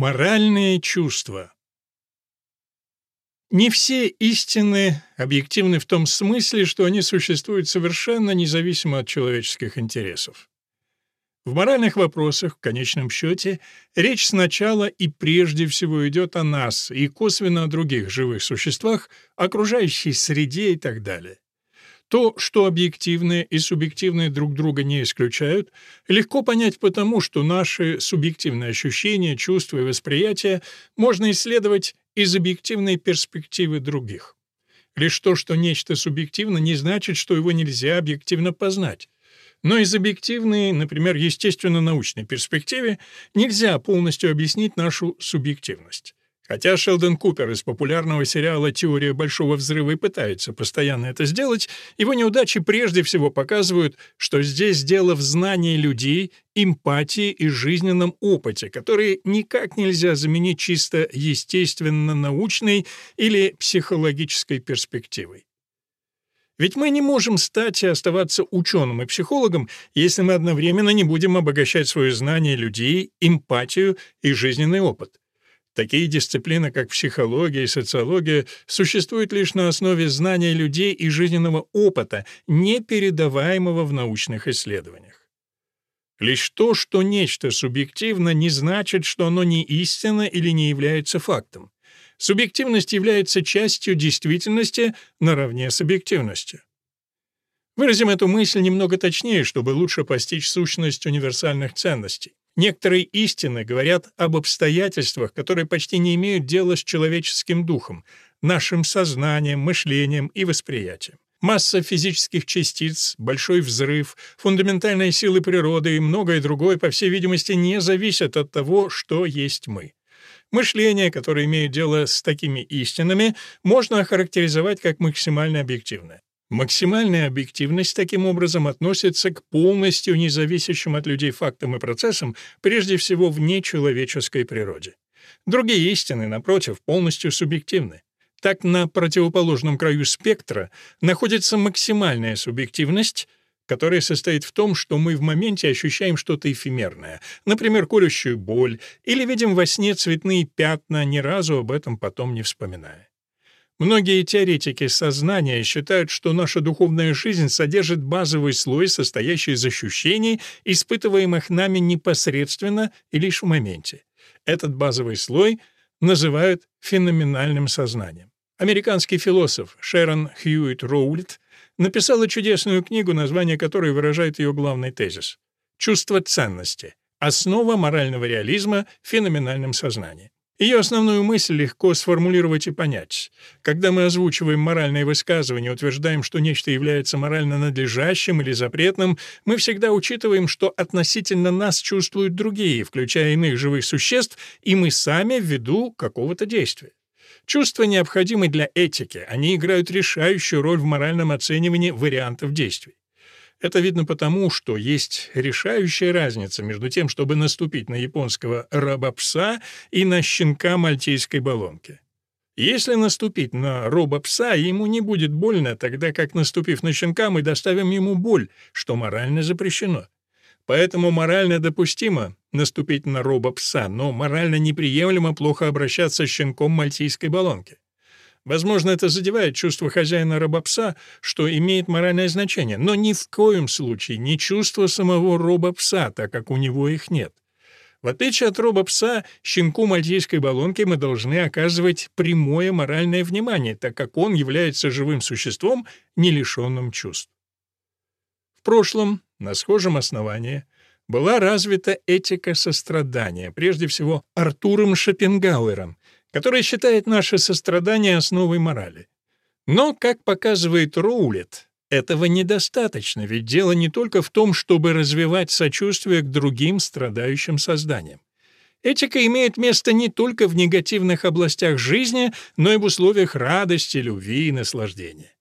Моральные чувства Не все истины объективны в том смысле, что они существуют совершенно независимо от человеческих интересов. В моральных вопросах, в конечном счете, речь сначала и прежде всего идет о нас и косвенно о других живых существах, окружающей среде и так далее. То, что объективное и субъективное друг друга не исключают, легко понять потому, что наши субъективные ощущения, чувства и восприятия можно исследовать из объективной перспективы других. Лишь то, что нечто субъективно, не значит, что его нельзя объективно познать. Но из объективной, например, естественно-научной перспективы нельзя полностью объяснить нашу субъективность. Хотя Шелдон Купер из популярного сериала «Теория большого взрыва» и пытается постоянно это сделать, его неудачи прежде всего показывают, что здесь дело в знании людей, эмпатии и жизненном опыте, которые никак нельзя заменить чисто естественно-научной или психологической перспективой. Ведь мы не можем стать и оставаться ученым и психологом, если мы одновременно не будем обогащать свое знание людей, эмпатию и жизненный опыт. Такие дисциплины, как психология и социология, существуют лишь на основе знания людей и жизненного опыта, не передаваемого в научных исследованиях. Лишь то, что нечто субъективно, не значит, что оно не истинно или не является фактом. Субъективность является частью действительности наравне с объективностью. Выразим эту мысль немного точнее, чтобы лучше постичь сущность универсальных ценностей. Некоторые истины говорят об обстоятельствах, которые почти не имеют дела с человеческим духом, нашим сознанием, мышлением и восприятием. Масса физических частиц, большой взрыв, фундаментальные силы природы и многое другое, по всей видимости, не зависят от того, что есть мы. Мышление, которое имеет дело с такими истинами, можно охарактеризовать как максимально объективное. Максимальная объективность таким образом относится к полностью независящим от людей фактам и процессам, прежде всего в нечеловеческой природе. Другие истины, напротив, полностью субъективны. Так на противоположном краю спектра находится максимальная субъективность, которая состоит в том, что мы в моменте ощущаем что-то эфемерное, например, колющую боль, или видим во сне цветные пятна, ни разу об этом потом не вспоминая. Многие теоретики сознания считают, что наша духовная жизнь содержит базовый слой, состоящий из ощущений, испытываемых нами непосредственно и лишь в моменте. Этот базовый слой называют феноменальным сознанием. Американский философ Шерон Хьюитт Роулит написала чудесную книгу, название которой выражает ее главный тезис «Чувство ценности. Основа морального реализма в феноменальном сознании». Ее основную мысль легко сформулировать и понять. Когда мы озвучиваем моральные высказывания, утверждаем, что нечто является морально надлежащим или запретным, мы всегда учитываем, что относительно нас чувствуют другие, включая иных живых существ, и мы сами ввиду какого-то действия. Чувства необходимы для этики, они играют решающую роль в моральном оценивании вариантов действий. Это видно потому, что есть решающая разница между тем, чтобы наступить на японского раба-пса и на щенка мальтийской баллонки. Если наступить на роба-пса, ему не будет больно, тогда как, наступив на щенка, мы доставим ему боль, что морально запрещено. Поэтому морально допустимо наступить на роба-пса, но морально неприемлемо плохо обращаться с щенком мальтийской баллонки. Возможно, это задевает чувство хозяина робопса, что имеет моральное значение, но ни в коем случае не чувство самого робопса, так как у него их нет. В отличие от робопса, щенку мальтийской баллонки мы должны оказывать прямое моральное внимание, так как он является живым существом, не лишенным чувств. В прошлом, на схожем основании, была развита этика сострадания, прежде всего Артуром Шопенгауэром, который считает наше сострадание основой морали. Но, как показывает Роулет, этого недостаточно, ведь дело не только в том, чтобы развивать сочувствие к другим страдающим созданиям. Этика имеет место не только в негативных областях жизни, но и в условиях радости, любви и наслаждения.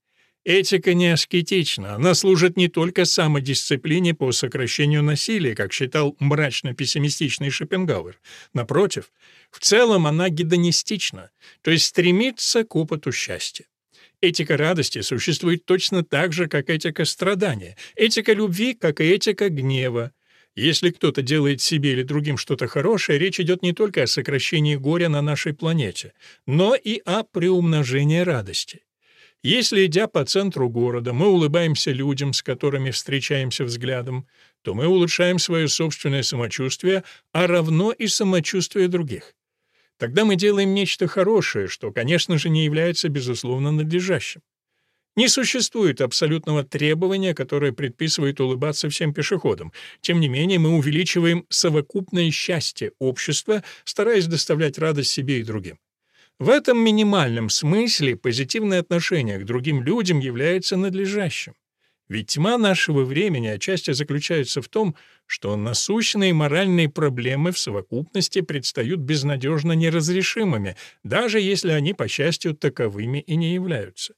Этика не аскетична, она служит не только самодисциплине по сокращению насилия, как считал мрачно-пессимистичный Шопенгауэр. Напротив, в целом она гедонистична, то есть стремится к опыту счастья. Этика радости существует точно так же, как этика страдания, этика любви, как и этика гнева. Если кто-то делает себе или другим что-то хорошее, речь идет не только о сокращении горя на нашей планете, но и о приумножении радости. Если, идя по центру города, мы улыбаемся людям, с которыми встречаемся взглядом, то мы улучшаем свое собственное самочувствие, а равно и самочувствие других. Тогда мы делаем нечто хорошее, что, конечно же, не является безусловно надлежащим. Не существует абсолютного требования, которое предписывает улыбаться всем пешеходам. Тем не менее, мы увеличиваем совокупное счастье общества, стараясь доставлять радость себе и другим. В этом минимальном смысле позитивное отношение к другим людям является надлежащим. Ведь тьма нашего времени отчасти заключается в том, что насущные моральные проблемы в совокупности предстают безнадежно неразрешимыми, даже если они, по счастью, таковыми и не являются.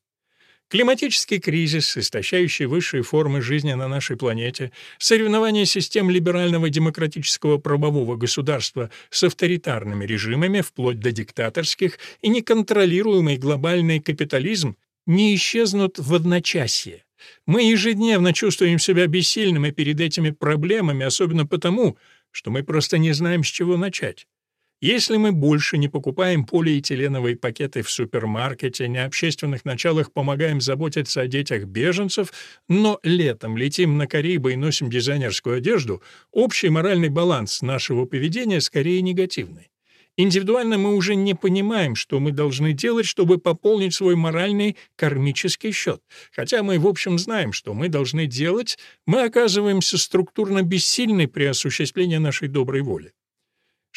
Климатический кризис, истощающий высшие формы жизни на нашей планете, соревнование систем либерального демократического правового государства с авторитарными режимами, вплоть до диктаторских, и неконтролируемый глобальный капитализм не исчезнут в одночасье. Мы ежедневно чувствуем себя бессильными перед этими проблемами, особенно потому, что мы просто не знаем, с чего начать. Если мы больше не покупаем полиэтиленовые пакеты в супермаркете, не общественных началах помогаем заботиться о детях беженцев, но летом летим на Карибы и носим дизайнерскую одежду, общий моральный баланс нашего поведения скорее негативный. Индивидуально мы уже не понимаем, что мы должны делать, чтобы пополнить свой моральный кармический счет. Хотя мы, в общем, знаем, что мы должны делать, мы оказываемся структурно бессильны при осуществлении нашей доброй воли.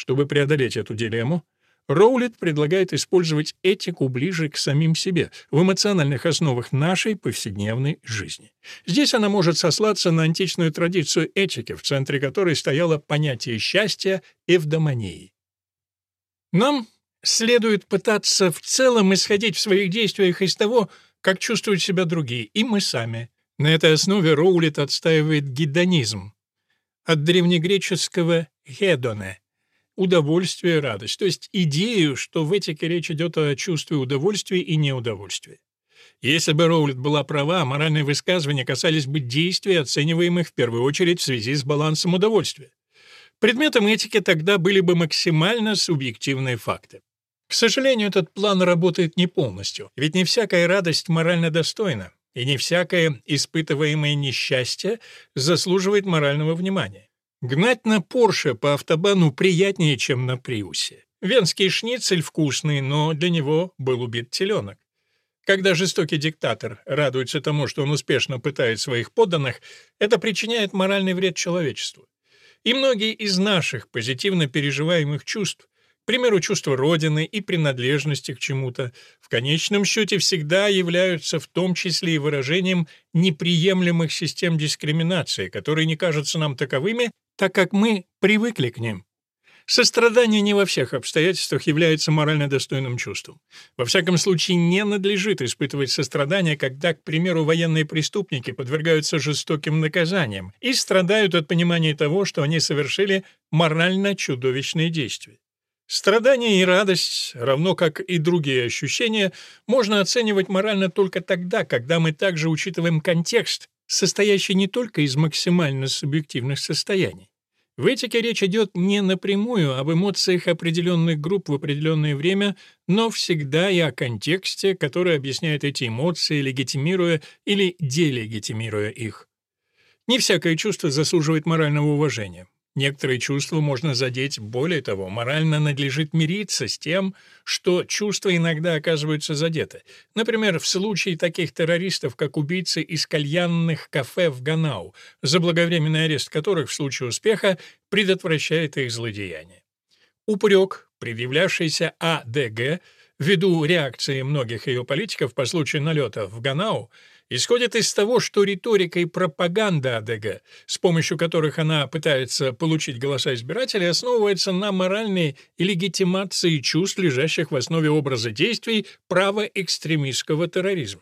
Чтобы преодолеть эту дилемму, Роулет предлагает использовать этику ближе к самим себе, в эмоциональных основах нашей повседневной жизни. Здесь она может сослаться на античную традицию этики, в центре которой стояло понятие счастья эвдомонии. Нам следует пытаться в целом исходить в своих действиях из того, как чувствуют себя другие, и мы сами. На этой основе Роулет отстаивает гедонизм, от древнегреческого «хедоне» удовольствие, радость. То есть идею, что в этике речь идет о чувстве удовольствия и неудовольствия. Если бы Роулет была права, моральные высказывания касались бы действий, оцениваемых в первую очередь в связи с балансом удовольствия. Предметом этики тогда были бы максимально субъективные факты. К сожалению, этот план работает не полностью, ведь не всякая радость морально достойна, и не всякое испытываемое несчастье заслуживает морального внимания. Гнать на Порше по автобану приятнее, чем на Приусе. Венский шницель вкусный, но для него был убит теленок. Когда жестокий диктатор радуется тому, что он успешно пытает своих подданных, это причиняет моральный вред человечеству. И многие из наших позитивно переживаемых чувств к примеру, чувство Родины и принадлежности к чему-то, в конечном счете всегда являются в том числе и выражением неприемлемых систем дискриминации, которые не кажутся нам таковыми, так как мы привыкли к ним. Сострадание не во всех обстоятельствах является морально достойным чувством. Во всяком случае, не надлежит испытывать сострадание, когда, к примеру, военные преступники подвергаются жестоким наказаниям и страдают от понимания того, что они совершили морально чудовищные действия. Страдание и радость, равно как и другие ощущения, можно оценивать морально только тогда, когда мы также учитываем контекст, состоящий не только из максимально субъективных состояний. В этике речь идет не напрямую об эмоциях определенных групп в определенное время, но всегда и о контексте, который объясняет эти эмоции, легитимируя или делегитимируя их. Не всякое чувство заслуживает морального уважения. Некоторые чувства можно задеть, более того, морально надлежит мириться с тем, что чувства иногда оказываются задеты. Например, в случае таких террористов, как убийцы из кальянных кафе в Ганау, заблаговременный арест которых в случае успеха предотвращает их злодеяние. Упрек, предъявлявшийся АДГ, ввиду реакции многих ее политиков по случаю налета в Ганау, исходит из того, что риторика и пропаганда АДГ, с помощью которых она пытается получить голоса избирателей, основывается на моральной легитимации чувств, лежащих в основе образа действий правоэкстремистского терроризма.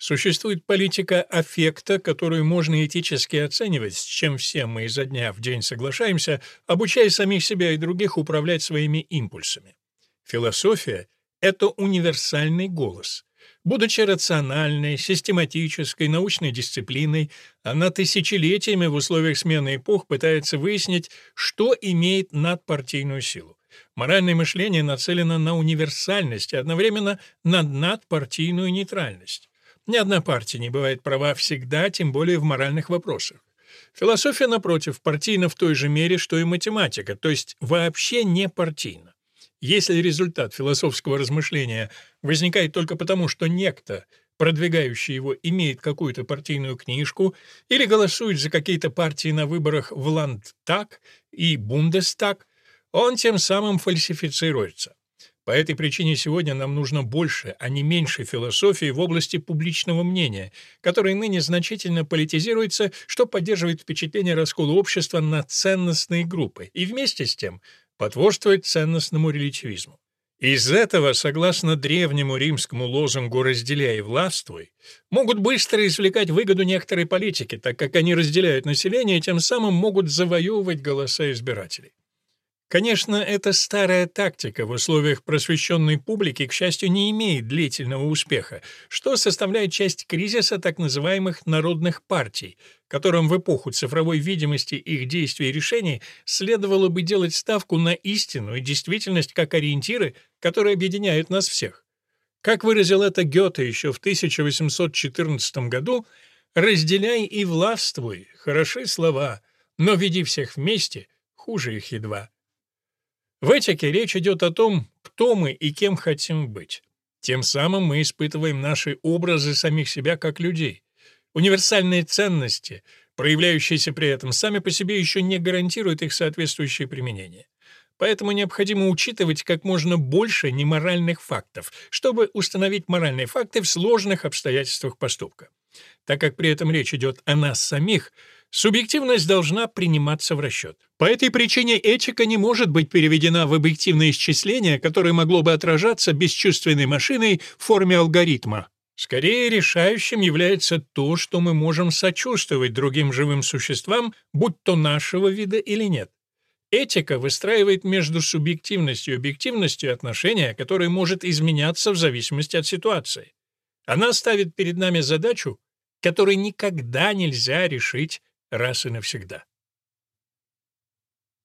Существует политика аффекта, которую можно этически оценивать, с чем все мы изо дня в день соглашаемся, обучая самих себя и других управлять своими импульсами. Философия — это универсальный голос — Будучи рациональной, систематической, научной дисциплиной, она тысячелетиями в условиях смены эпох пытается выяснить, что имеет надпартийную силу. Моральное мышление нацелено на универсальность и одновременно на надпартийную нейтральность. Ни одна партия не бывает права всегда, тем более в моральных вопросах. Философия, напротив, партийна в той же мере, что и математика, то есть вообще не партийна. Если результат философского размышления возникает только потому, что некто, продвигающий его, имеет какую-то партийную книжку или голосует за какие-то партии на выборах в Ландтаг и Бундестаг, он тем самым фальсифицируется. По этой причине сегодня нам нужно больше, а не меньше философии в области публичного мнения, которое ныне значительно политизируется, что поддерживает впечатление раскола общества на ценностные группы и вместе с тем потворствует ценностному релятивизму. Из этого, согласно древнему римскому лозунгу «разделяй и властвуй», могут быстро извлекать выгоду некоторые политики, так как они разделяют население и тем самым могут завоевывать голоса избирателей. Конечно, эта старая тактика в условиях просвещенной публики, к счастью, не имеет длительного успеха, что составляет часть кризиса так называемых народных партий, которым в эпоху цифровой видимости их действий и решений следовало бы делать ставку на истину и действительность как ориентиры, которые объединяют нас всех. Как выразил это Гёте еще в 1814 году, «разделяй и властвуй» — хороши слова, но веди всех вместе, хуже их едва. В этике речь идет о том, кто мы и кем хотим быть. Тем самым мы испытываем наши образы самих себя как людей. Универсальные ценности, проявляющиеся при этом, сами по себе еще не гарантируют их соответствующее применение. Поэтому необходимо учитывать как можно больше неморальных фактов, чтобы установить моральные факты в сложных обстоятельствах поступка. Так как при этом речь идет о нас самих – Субъективность должна приниматься в расчет. По этой причине этика не может быть переведена в объективное исчисление, которое могло бы отражаться бесчувственной машиной в форме алгоритма. Скорее решающим является то, что мы можем сочувствовать другим живым существам, будь то нашего вида или нет. Этика выстраивает между субъективностью и объективностью отношения, которое может изменяться в зависимости от ситуации. Она ставит перед нами задачу, которую никогда нельзя решить раз и навсегда.